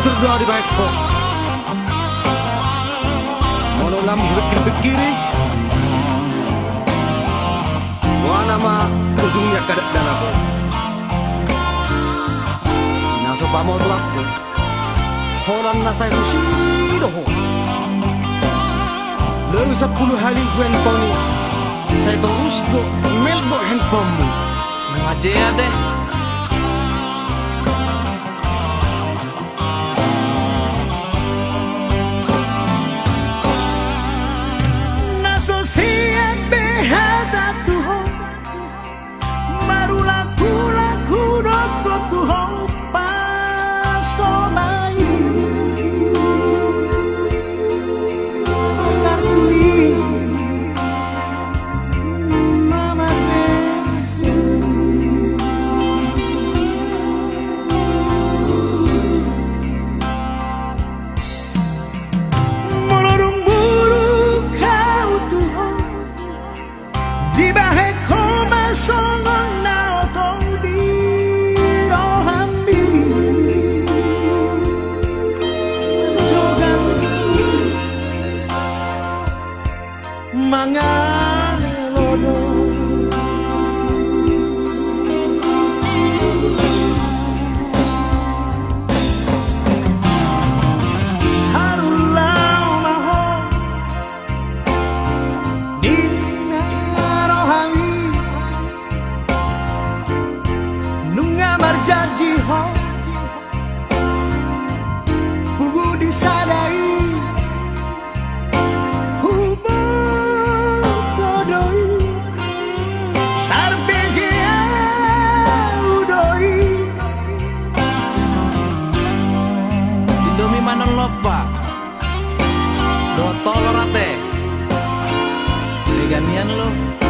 dari baik kok. Mono lam berpikir-pikiri Wah nama ujungnya kadak dan aku Naso pamo tu aku Horan nasa itu sih doh Lalu sepuluh hari handphone ini Saya terus go email go handphonemu Ngaji ya deh lupa Cantaloupe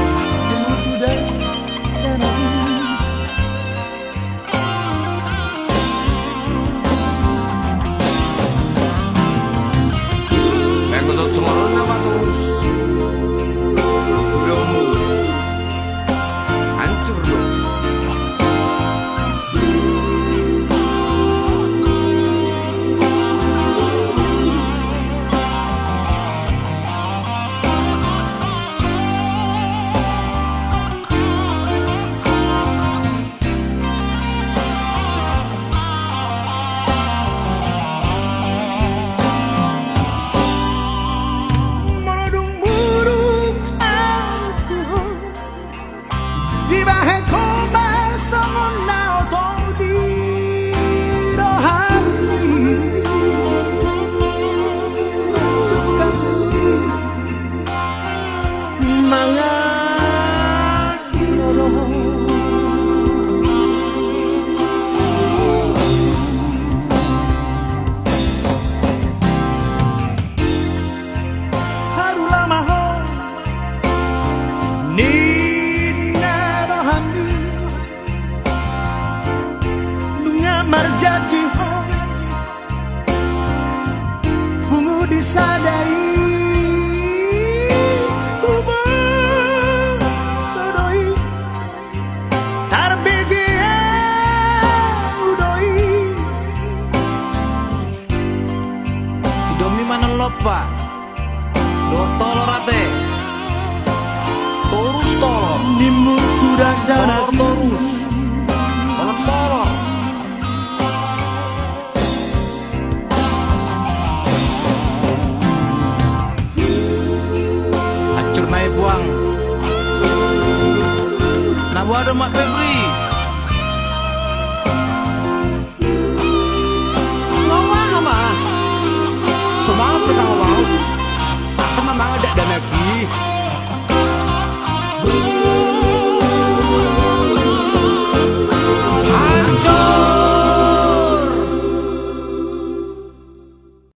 marjaji bungu disadai. Domi mana lopa Do tolorate Torus tolor Nimut kudak dan torus Buang. Nah ada Mak Febri